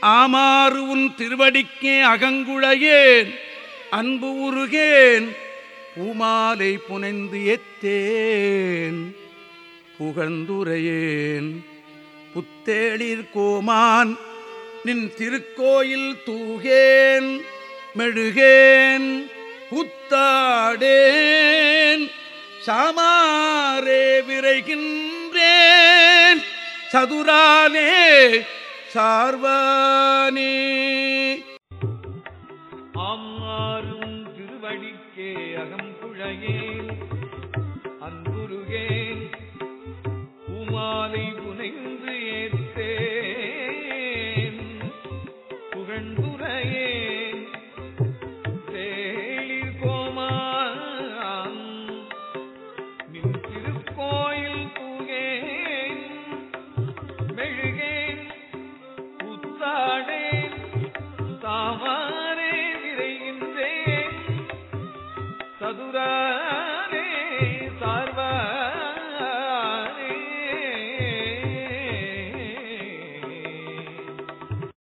ஆமாறு உன் திருவடிக்கே அகங்குழையேன் அன்பு உருகேன் பூமாலை புனைந்து எத்தேன் புகழ்ந்துரையேன் புத்தேளிர் கோமான் நின் திருக்கோயில் தூகேன் மெழுகேன் புத்தாடேன். சாமாரே விரைகின்றேன் சதுரானே சார்வானே. ஆமாறும் திருவடிக்கே அகம் குழையேன் அன்புருகேன் உமாலை புனையும் தாவாரே விரைகின்றேன். சதுரா